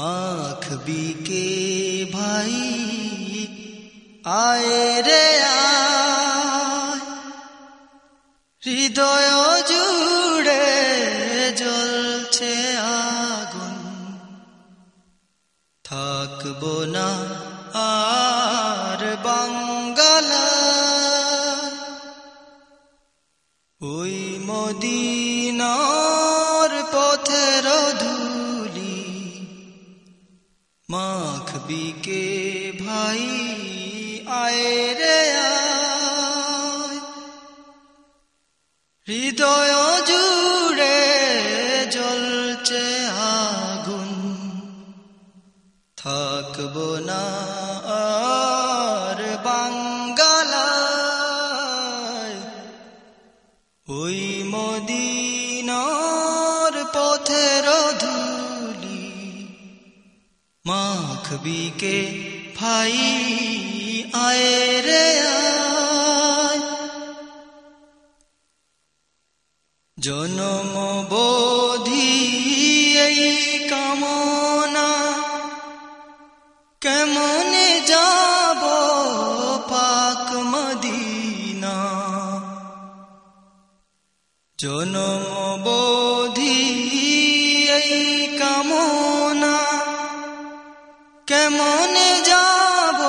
মাখবি কে ভাই, আয় রে আয়। হৃদয় জুড়ে জ্বলছে আগুন। থাকব না আর বাঙ্গালা ওই মদিনার পথের ধুলি মাখবি কে ভাই আয় রে হৃদয় জুড়ে জ্বলছে আগুন। থাকব না আর বাঙ্গালায়। ওই মদিনার পথের ধুলি মাখবি কে ভাই আয় রে জনম বোধি এই কামনা কেমনে যাব পাক মদিনা জনম বোধি এই কামনা কেমনে যাব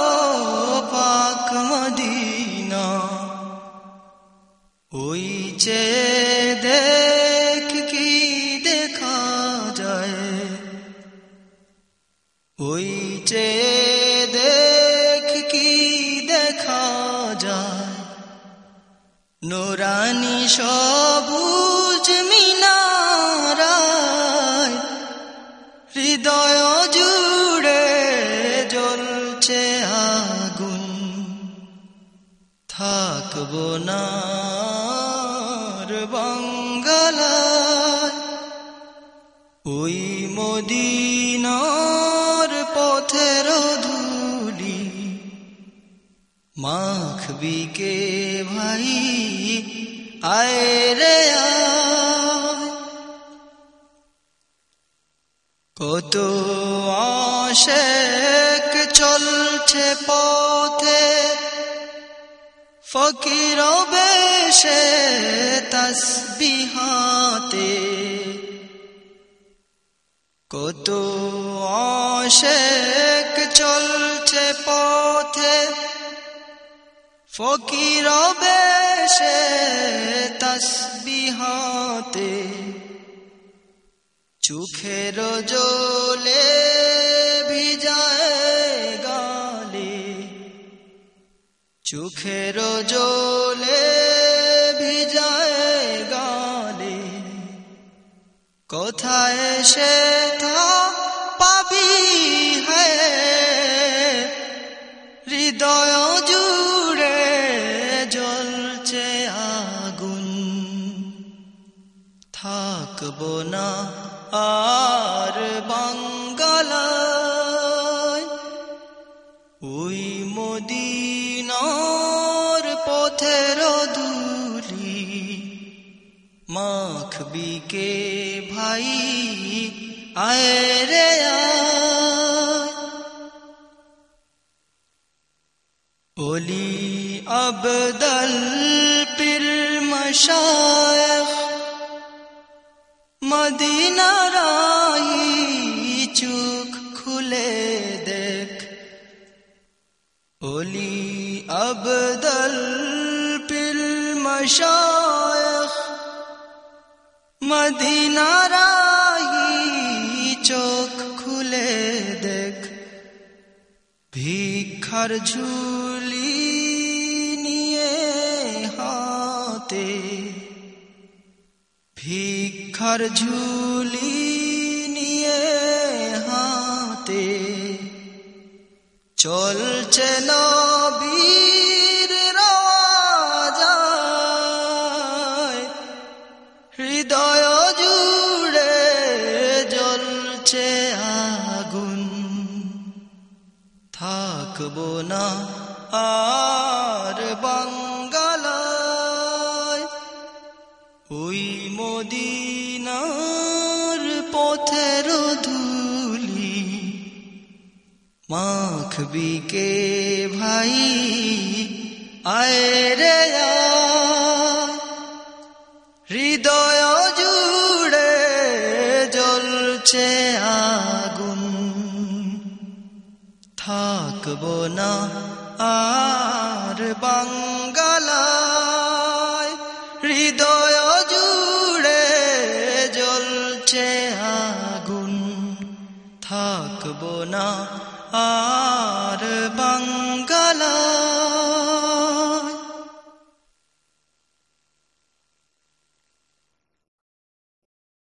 পাক মদিনা? ওই চে দেখ কি দেখা যায়। ওই চে দেখ কি দেখা যায়। নোরানি সবুজ মিনারায়, হৃদয় জুড়ে থাকব না। বাঙ্গালায় ওই মদিনার পথের ধুলি মাখবি কে ভাই? আয় রে কত আশেক চলছে পথে ফকির বেশে তসবিহাতে। কত আশেক চলছে পথে। ফকির বেশে তসবিহাতে। চোখের জলে চোখের জলে ভিজায় গালে। কোথায় সে থা পাবি হৃদয় জুড়ে জ্বলছে আগুন। থাকব না আর বাঙ্গালায় ওই মদিনার মাখবি কে ভাই? আয় রে ওলি আবদল পীর মশায়খ, মদিনা রাই চোখ খুলে দেখ। ওলি আবদল পীর মশায়খ মদিনা রাই চোখ খুলে দেখ। ভিক্ষার ঝুলি নিয়ে হাতে। ভিক্ষার ঝুলি নিয়ে হাতে। চলছে নবীর থাকব না আর বাঙ্গালায়। ওই মদিনার পথের ধুলি মাখবি কে ভাই, আয় হৃদয় জুড়ে জ্বলছে থাকব না। আর বাঙ্গালায় হৃদয় জুড়ে জ্বলছে আগুন। থাকব না। আর বাঙ্গালায়